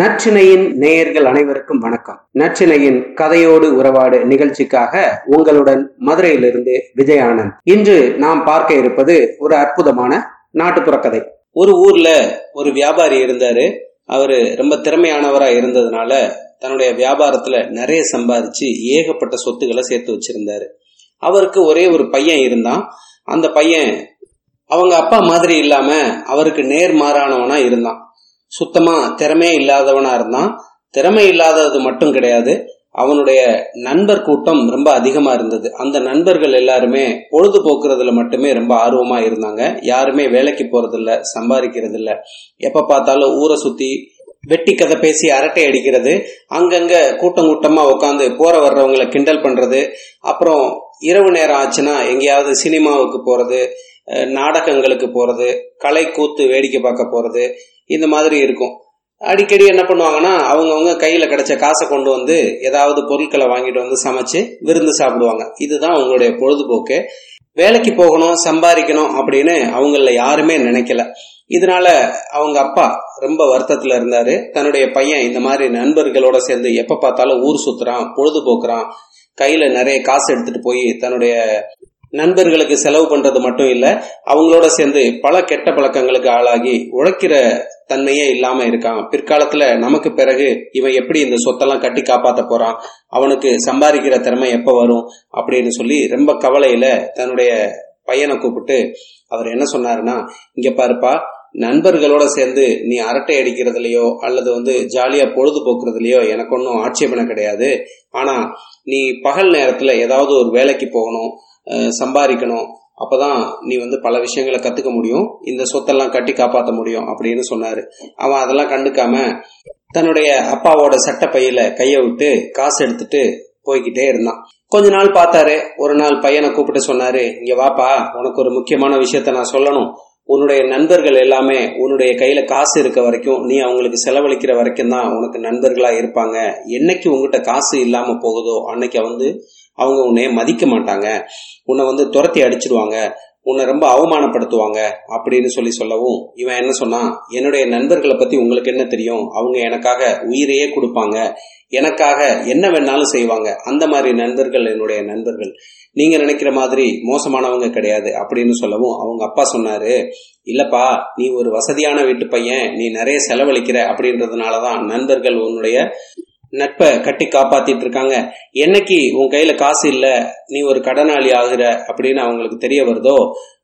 நச்சினையின் நேயர்கள் அனைவருக்கும் வணக்கம். நச்சினையின் கதையோடு உறவாடு நிகழ்ச்சிக்காக உங்களுடன் மதுரையிலிருந்து விஜயானந்த். இன்று நாம் பார்க்க இருப்பது ஒரு அற்புதமான நாட்டுப்புற கதை. ஒரு ஊர்ல ஒரு வியாபாரி இருந்தாரு. அவரு ரொம்ப திறமையானவரா இருந்ததுனால தன்னுடைய வியாபாரத்துல நிறைய சம்பாதிச்சு ஏகப்பட்ட சொத்துக்களை சேர்த்து வச்சிருந்தாரு. அவருக்கு ஒரே ஒரு பையன் இருந்தான். அந்த பையன் அவங்க அப்பா மாதிரி இல்லாம அவருக்கு நேர்மாறானவனா இருந்தான். சுத்தமா திறமையே இல்லாதவனா இருந்தான். திறமை இல்லாதது மட்டும் கிடையாது. அவனுடைய நண்பர் கூட்டம் ரொம்ப அதிகமா இருந்தது. அந்த நண்பர்கள் எல்லாருமே பொழுதுபோக்குறதுல மட்டுமே ரொம்ப ஆர்வமா இருந்தாங்க. யாருமே வேலைக்கு போறதில்ல சம்பாதிக்கிறது இல்ல எப்ப பார்த்தாலும் ஊரை சுத்தி வெட்டி கதை பேசி அரட்டை அடிக்கிறது அங்கங்க கூட்டம் கூட்டமா உட்காந்து போற வர்றவங்களை கிண்டல் பண்றது அப்புறம் இரவு நேரம் ஆச்சுன்னா எங்கேயாவது சினிமாவுக்கு போறது நாடகங்களுக்கு போறது கலை கூத்து வேடிக்கை பார்க்க போறது இந்த மாதிரி இருக்கும். அடிக்கடி என்ன பண்ணுவாங்கன்னா அவங்கவுங்க கையில கிடைச்ச காசை கொண்டு வந்து ஏதாவது பொருட்களை வாங்கிட்டு வந்து சமைச்சு விருந்து சாப்பிடுவாங்க. இதுதான் அவங்களுடைய பொழுதுபோக்கு. வேலைக்கு போகணும் சம்பாதிக்கணும் அப்படின்னு அவங்கள யாருமே நினைக்கல. இதனால அவங்க அப்பா ரொம்ப வருத்தத்துல இருந்தாரு. தன்னுடைய பையன் இந்த மாதிரி நண்பர்களோட சேர்ந்து எப்ப பார்த்தாலும் ஊர் சுத்துறான் பொழுதுபோக்குறான். கையில நிறைய காசு எடுத்துட்டு போய் தன்னுடைய நண்பர்களுக்கு செலவு பண்றது மட்டும் இல்ல அவங்களோட சேர்ந்து பல கெட்ட பழக்கங்களுக்கு ஆளாகி உழைக்கிற தன்மையே இல்லாம இருக்கான். பிற்காலத்துல நமக்கு பிறகு இவன் எப்படி இந்த சொத்தெல்லாம் கட்டி காப்பாத்த போறான்? அவனுக்கு சம்பாதிக்கிற திறமை எப்ப வரும்? அப்படின்னு சொல்லி ரொம்ப கவலையில தன்னுடைய பையனை கூப்பிட்டு அவர் என்ன சொன்னாருன்னா இங்க பாருப்பா நண்பர்களோட சேர்ந்து நீ அரட்டை அடிக்கிறதுலயோ அல்லது வந்து ஜாலியா பொழுதுபோக்குறதுலயோ எனக்கு ஒன்றும் ஆட்சேபனை கிடையாது. ஆனா நீ பகல் நேரத்துல ஏதாவது ஒரு வேலைக்கு போகணும் சம்பாதிக்கணும். அப்பதான் நீ வந்து பல விஷயங்களை கத்துக்க முடியும். இந்த சொத்தெல்லாம் கட்டி காப்பாற்ற முடியும் அப்படின்னு சொன்னாரு. அவன் அதெல்லாம் கண்டுக்காம தன்னுடைய அப்பாவோட சட்ட பையில கைய விட்டு காசு எடுத்துட்டு போய்கிட்டே இருந்தான். கொஞ்ச நாள் பார்த்தாரு. ஒரு நாள் பையனை கூப்பிட்டு சொன்னாரு இங்க வாப்பா உனக்கு ஒரு முக்கியமான விஷயத்த நான் சொல்லணும். உன்னுடைய நண்பர்கள் எல்லாமே உன்னுடைய கையில காசு இருக்க வரைக்கும் நீ அவங்களுக்கு செலவழிக்கிற வரைக்கும் தான் உனக்கு நண்பர்களா இருப்பாங்க. என்னைக்கு உங்ககிட்ட காசு இல்லாம போகுதோ அன்னைக்கு வந்து அவங்க உன்னைய மதிக்க மாட்டாங்க. உன்னை வந்து துரத்தி அடிச்சிருவாங்க. உன்னை ரொம்ப அவமானப்படுத்துவாங்க அப்படின்னு சொல்லி சொல்லவும் இவன் என்ன சொன்னான் என்னுடைய நண்பர்களை பத்தி உங்களுக்கு என்ன தெரியும்? அவங்க எனக்காக உயிரையே கொடுப்பாங்க. எனக்காக என்ன வேணாலும் செய்வாங்க. அந்த மாதிரி நண்பர்கள் என்னுடைய நண்பர்கள். நீங்க நினைக்கிற மாதிரி மோசமானவங்க கிடையாது. அப்படின்னு சொல்லவும் அவங்க அப்பா சொன்னாரு இல்லப்பா நீ ஒரு வசதியான வீட்டு பையன். நீ நிறைய செலவழிக்கிற. அப்படின்றதுனாலதான் நண்பர்கள் உன்னுடைய நட்பை கட்டி காப்பாத்திட்டு இருக்காங்க. என்னைக்கு உன் கையில காசு இல்ல நீ ஒரு கடனாளி ஆகுற அப்படின்னு அவங்களுக்கு தெரிய வருதோ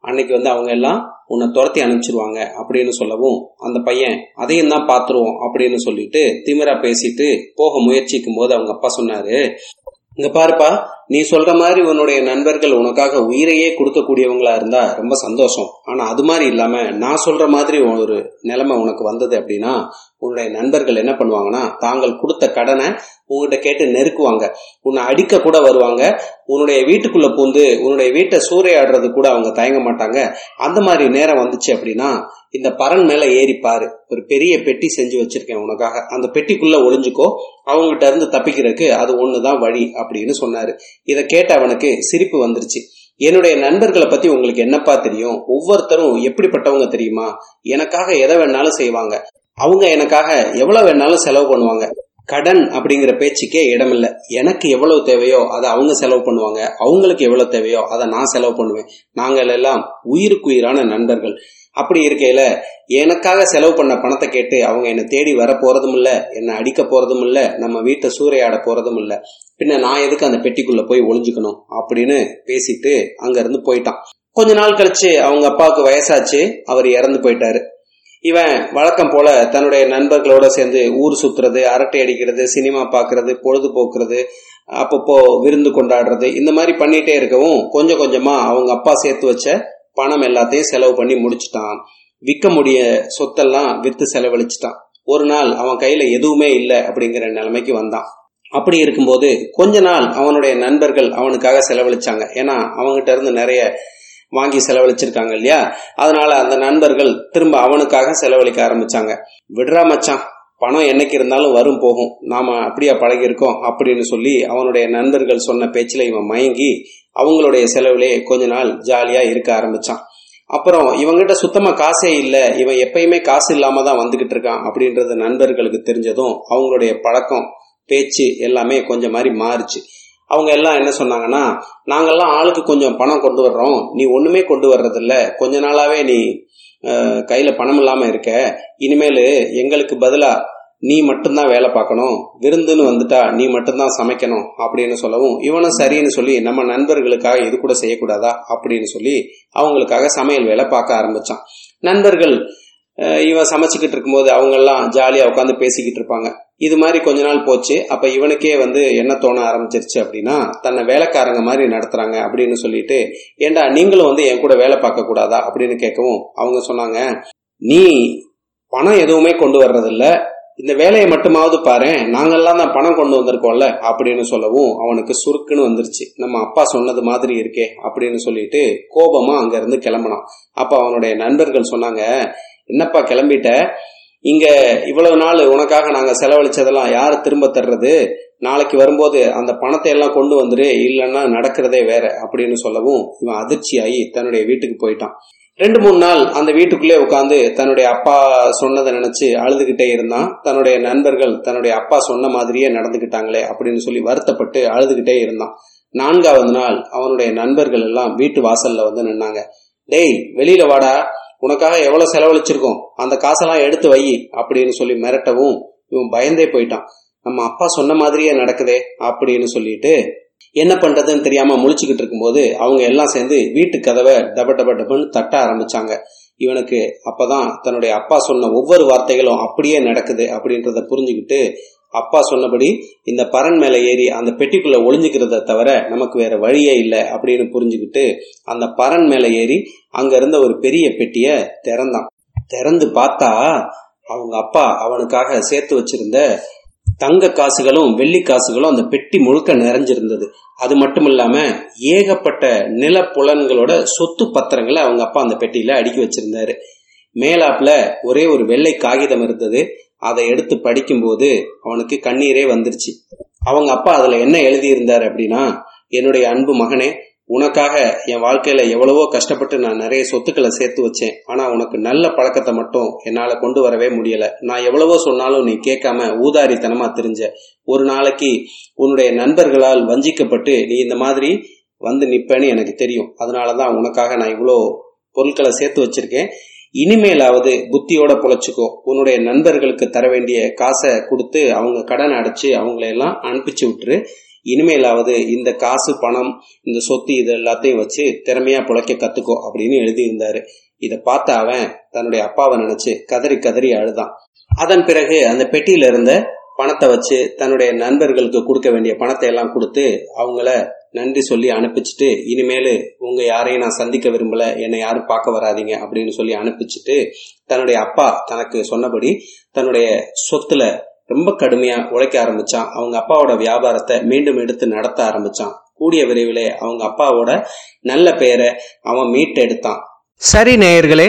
அன்னைக்கு வந்து அவங்க எல்லாம் உன்னை துரத்தி அனுப்பிச்சிருவாங்க அப்படின்னு சொல்லவும் அந்த பையன் அதையும் தான் பாத்துருவோம் அப்படின்னு சொல்லிட்டு திமிரா பேசிட்டு போக முயற்சிக்கும் போது அவங்க அப்பா சொன்னாரு இங்க பாருப்பா நீ சொல்ற மாதிரி உன்னுடைய நண்பர்கள் உனக்காக உயிரையே கொடுக்கக்கூடியவங்களா இருந்தா ரொம்ப சந்தோஷம். ஆனா அது மாதிரி இல்லாம நான் சொல்ற மாதிரி ஒரு நிலைமை உனக்கு வந்தது அப்படின்னா உன்னுடைய நண்பர்கள் என்ன பண்ணுவாங்கன்னா தாங்கள் கொடுத்த கடனை உங்ககிட்ட கேட்டு நெருக்குவாங்க. உன்னை அடிக்க கூட வருவாங்க. உன்னுடைய வீட்டுக்குள்ள பூந்து உன்னுடைய வீட்டை சூறையாடுறது கூட அவங்க தயங்க மாட்டாங்க. அந்த மாதிரி நேரம் வந்துச்சு அப்படின்னா இந்த பரன் மேல ஏறிப்பாரு ஒரு பெரிய பெட்டி செஞ்சு வச்சிருக்கேன் உனக்காக. அந்த பெட்டிக்குள்ள ஒளிஞ்சுக்கோ. அவங்ககிட்ட இருந்து தப்பிக்கிறதுக்கு அது ஒண்ணுதான் வழி அப்படின்னு சொன்னாரு. இதை கேட்ட அவனுக்கு சிரிப்பு வந்துருச்சு. என்னுடைய நண்பர்களை பத்தி உங்களுக்கு என்னப்பா தெரியும்? ஒவ்வொருத்தரும் எப்படிப்பட்டவங்க தெரியுமா? எனக்காக எதை வேணாலும் செய்வாங்க. அவங்க எனக்காக எவ்வளவு வேணாலும் செலவு பண்ணுவாங்க. கடன் அப்படிங்கிற பேச்சுக்கே இடமில்ல. எனக்கு எவ்வளவு தேவையோ அதை அவங்க செலவு பண்ணுவாங்க. அவங்களுக்கு எவ்வளவு தேவையோ அதை நான் செலவு பண்ணுவேன். நாங்கள் எல்லாம் உயிருக்குயிரான நண்பர்கள். அப்படி இருக்கையில எனக்காக செலவு பண்ண பணத்தை கேட்டு அவங்க என்னை தேடி வர போறதும் இல்லை என்னை அடிக்க போறதும் இல்லை நம்ம வீட்டை சூறையாட போறதும் இல்லை பின்ன நான் எதுக்கு அந்த பெட்டிக்குள்ள போய் ஒளிஞ்சுக்கணும் அப்படின்னு பேசிட்டு அங்க இருந்து போயிட்டான். கொஞ்ச நாள் கழிச்சு அவங்க அப்பாவுக்கு வயசாச்சு அவர் இறந்து போயிட்டாரு. இவன் வழக்கம் போல தன்னுடைய நண்பர்களோட சேர்ந்து ஊர் சுத்துறது அரட்டை அடிக்கிறது சினிமா பாக்குறது பொழுதுபோக்குறது அப்பப்போ விருந்து கொண்டாடுறது இந்த மாதிரி பண்ணிட்டே இருக்கவும் கொஞ்சம் கொஞ்சமா அவங்க அப்பா சேர்த்து வச்ச பணம் எல்லாத்தையும் செலவு பண்ணி முடிச்சுட்டான். விற்க முடிய சொத்தெல்லாம் வித்து செலவழிச்சிட்டான். ஒரு நாள் அவன் கையில எதுவுமே இல்லை அப்படிங்கிற நிலைமைக்கு வந்தான். அப்படி இருக்கும்போது கொஞ்ச நாள் அவனுடைய நண்பர்கள் அவனுக்காக செலவழிச்சாங்க. ஏன்னா அவங்ககிட்ட இருந்து நிறைய வாங்கி செலவழிச்சிருக்காங்க இல்லையா? அதனால அந்த நண்பர்கள் திரும்ப அவனுக்காக செலவழிக்க ஆரம்பிச்சாங்க. விடுறா மச்சான் பணம் என்னைக்கு இருந்தாலும் வரும் போகும். நாம அப்படியா பழகிருக்கோம் அப்படின்னு சொல்லி அவனுடைய நண்பர்கள் சொன்ன பேச்சில் இவன் மயங்கி அவங்களுடைய செலவுலே கொஞ்ச நாள் ஜாலியா இருக்க ஆரம்பிச்சான். அப்புறம் இவங்கிட்ட சுத்தமா காசே இல்லை இவன் எப்பயுமே காசு இல்லாம தான் வந்துகிட்டு இருக்கான் அப்படின்றது நண்பர்களுக்கு தெரிஞ்சதும் அவங்களுடைய பழக்கம் பேச்சு எல்லாமே கொஞ்சம் மாதிரி மாறுச்சு. அவங்க எல்லாம் என்ன சொன்னாங்கன்னா நாங்கெல்லாம் ஆளுக்கு கொஞ்சம் பணம் கொண்டு வர்றோம். நீ ஒண்ணுமே கொண்டு வர்றதில்ல. கொஞ்ச நாளாவே நீ கையில் கையில பணம் இல்லாம இருக்க. இனிமேல் எங்களுக்கு பதிலா நீ மட்டும்தான் வேலை பார்க்கணும். விருந்துன்னு வந்துட்டா நீ மட்டும்தான் சமைக்கணும். அப்படின்னு சொல்லவும் இவனும் சரின்னு சொல்லி நம்ம நண்பர்களுக்காக இது கூட செய்யக்கூடாதா? அப்படின்னு சொல்லி அவங்களுக்காக சமையல் வேலை பார்க்க ஆரம்பிச்சான். நண்பர்கள் இவன் சமைச்சுக்கிட்டு இருக்கும்போது அவங்கெல்லாம் ஜாலியாக உட்காந்து பேசிக்கிட்டு இருப்பாங்க. இது மாதிரி கொஞ்ச நாள் போச்சு. அப்ப இவனுக்கே வந்து என்ன தோண ஆரம்பிச்சிருச்சு அப்படின்னா தன்னை வேலைக்காரங்க மாதிரி நடத்துறாங்க அப்படின்னு சொல்லிட்டு ஏண்டா நீங்களும் வந்து என் கூட வேலை பார்க்க கூடாதா? அப்படின்னு கேட்கவும் அவங்க சொன்னாங்க நீ பணம் எதுவுமே கொண்டு வர்றதில்ல. இந்த வேலையை மட்டுமாவது பாரு. நாங்கெல்லாம் தான் பணம் கொண்டு வந்திருக்கோம்ல அப்படின்னு சொல்லவும் அவனுக்கு சுருக்குன்னு வந்துருச்சு. நம்ம அப்பா சொன்னது மாதிரி இருக்கே அப்படின்னு சொல்லிட்டு கோபமா அங்க இருந்து கிளம்பினான். அப்ப அவனுடைய நண்பர்கள் சொன்னாங்க என்னப்பா கிளம்பிட்ட? இங்க இவ்வளவு நாள் உனக்காக நாங்க செலவழிச்சதெல்லாம் யாரு திரும்ப தர்றது? நாளைக்கு வரும்போது அந்த பணத்தை எல்லாம் கொண்டு வந்துரு இல்லைன்னா நடக்கிறதே வேற அப்படின்னு சொல்லவும் இவன் அதிர்ச்சி ஆகி தன்னுடைய வீட்டுக்கு போயிட்டான். ரெண்டு மூணு நாள் அந்த வீட்டுக்குள்ளே உட்காந்து தன்னுடைய அப்பா சொன்னதை நினைச்சு அழுதுகிட்டே இருந்தான். தன்னுடைய நண்பர்கள் தன்னுடைய அப்பா சொன்ன மாதிரியே நடந்துகிட்டாங்களே அப்படின்னு சொல்லி வருத்தப்பட்டு அழுதுகிட்டே இருந்தான். நான்காவது நாள் அவனுடைய நண்பர்கள் எல்லாம் வீட்டு வாசல்ல வந்து நின்னாங்க. டேய் வெளியில வாடா. உனக்காக எவ்வளவு செலவழிச்சிருக்கோம்? அந்த காசெல்லாம் எடுத்து வை அப்படின்னு சொல்லி மிரட்டவும் இவன் பயந்தே போயிட்டான். நம்ம அப்பா சொன்ன மாதிரியே நடக்குதே அப்படின்னு சொல்லிட்டு என்ன பண்றதுன்னு தெரியாம முழிச்சுக்கிட்டு இருக்கும்போது அவங்க எல்லாம் சேர்ந்து வீட்டு கதவை டப டப டபன்னு தட்ட ஆரம்பிச்சாங்க. இவனுக்கு அப்பதான் தன்னுடைய அப்பா சொன்ன ஒவ்வொரு வார்த்தைகளும் அப்படியே நடக்குது அப்படின்றத புரிஞ்சுக்கிட்டு அப்பா சொன்னபடி இந்த பறன் மேல ஏறி அந்த பெட்டிக்குள்ள ஒளிஞ்சுக்கிறத தவிர நமக்கு வேற வழியே இல்லை அப்படின்னு புரிஞ்சுக்கிட்டு அந்த பறன் மேல ஏறி அங்க இருந்த ஒரு பெரிய பெட்டிய திறந்தான். திறந்து பார்த்தா அவங்க அப்பா அவனுக்காக சேர்த்து வச்சிருந்த தங்க காசுகளும் வெள்ளி காசுகளும் அந்த பெட்டி முழுக்க நிறைஞ்சிருந்தது. அது மட்டும் இல்லாம ஏகப்பட்ட நிலப்புலன்களோட சொத்து பத்திரங்களை அவங்க அப்பா அந்த பெட்டியில அடுக்கி வச்சிருந்தாரு. மேலாப்ல ஒரே ஒரு வெள்ளை காகிதம் இருந்தது. அதை எடுத்து படிக்கும்போது அவனுக்கு கண்ணீரே வந்துருச்சு. அவங்க அப்பா அதுல என்ன எழுதியிருந்தார் அப்படின்னா என்னுடைய அன்பு மகனே உனக்காக என் வாழ்க்கையில எவ்வளவோ கஷ்டப்பட்டு நான் நிறைய சொத்துக்களை சேர்த்து வச்சேன். ஆனா உனக்கு நல்ல பழக்கத்தை மட்டும் என்னால கொண்டு வரவே முடியல. நான் எவ்வளவோ சொன்னாலும் நீ கேட்காம ஊதாரித்தனமா தெரிஞ்ச. ஒரு நாளைக்கு உன்னுடைய நண்பர்களால் வஞ்சிக்கப்பட்டு நீ இந்த மாதிரி வந்து நிப்பேன்னு எனக்கு தெரியும். அதனாலதான் உனக்காக நான் இவ்வளோ பொருட்களை சேர்த்து வச்சிருக்கேன். இனிமேலாவது புத்தியோட பொழைச்சிக்கோ. உன்னுடைய நண்பர்களுக்கு தர வேண்டிய காசை கொடுத்து அவங்க கடன் அடைச்சு அவங்களையெல்லாம் அனுப்பிச்சு விட்டுரு. இனிமேலாவது இந்த காசு பணம் இந்த சொத்து இது எல்லாத்தையும் வச்சு திறமையா பிழைக்க கத்துக்கோ அப்படின்னு எழுதியிருந்தாரு. இதை பார்த்த அவன் தன்னுடைய அப்பாவை நினைச்சு கதறி கதறி அழுதான். அதன் பிறகு அந்த பெட்டியில இருந்த பணத்தை வச்சு தன்னுடைய நண்பர்களுக்கு கொடுக்க வேண்டிய பணத்தை எல்லாம் கொடுத்து அவங்கள நன்றி சொல்லி அனுப்பிச்சிட்டு இனிமேலு உங்க யாரையும் நான் சந்திக்க விரும்பல என்னை யாரும் பார்க்க வராதீங்க அப்படின்னு சொல்லி அனுப்பிச்சிட்டு தன்னுடைய அப்பா தனக்கு சொன்னபடி தன்னுடைய சொத்துல ரொம்ப கடுமையா உழைக்க ஆரம்பிச்சான். அவங்க அப்பாவோட வியாபாரத்தை மீண்டும் எடுத்து நடத்த ஆரம்பிச்சான். கூடிய விரைவிலே அவங்க அப்பாவோட நல்ல பெயரை அவன் மீட்டெடுத்தான். சரி நேயர்களே